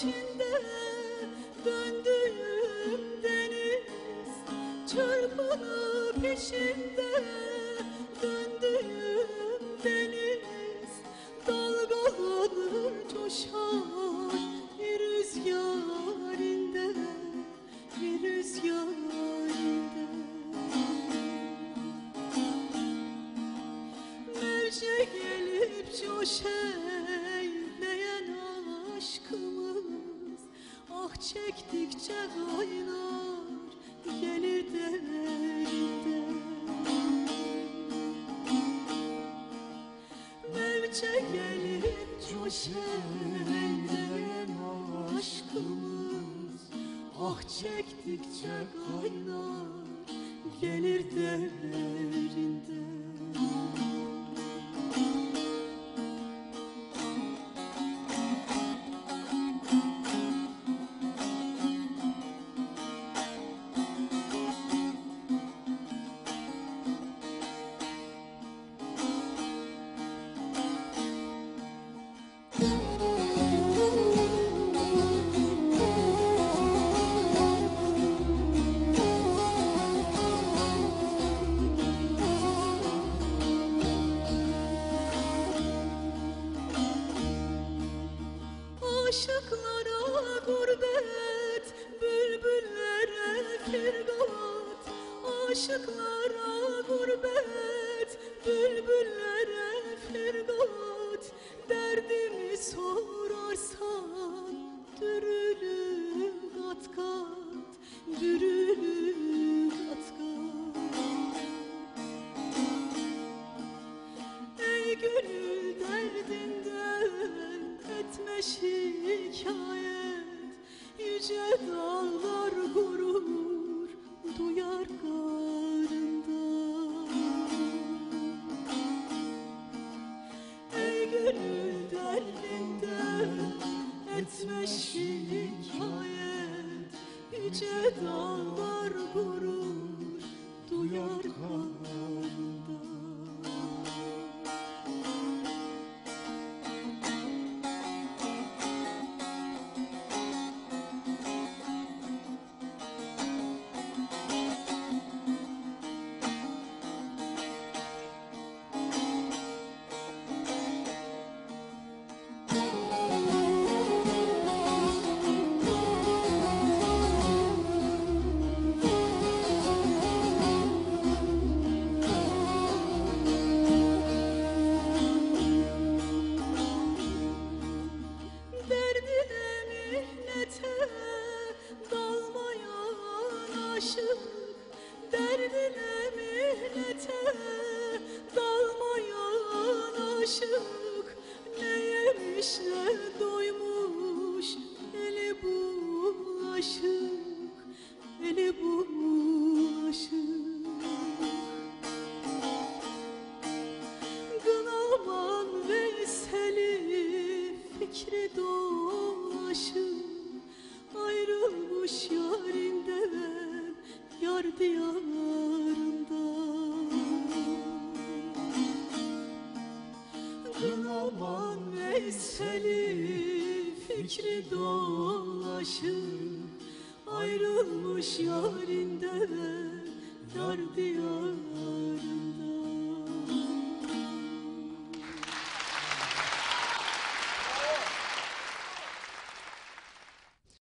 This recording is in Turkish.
içinde döndüğüm deniz Çırpınıp içinde döndüğüm deniz Dalgalanır coşar bir rüzgarinde Bir rüzgarinde Mevce gelip coş çektikçe kaynar gelir derinde Mevce gelip coş eyleyen aşkımız Ah çektikçe kaynar gelir derinde Aşıklara gurbet, bülbüllere firgat Derdimi sorarsan dürülü kat kat Dürülü kat kat Ey gönül derdinden etme şikayet. Yüce dağlar gurur duyar karında dağlar gurur duyar karında fikri dolaşır. Ayrılmış yarinden yar diyarında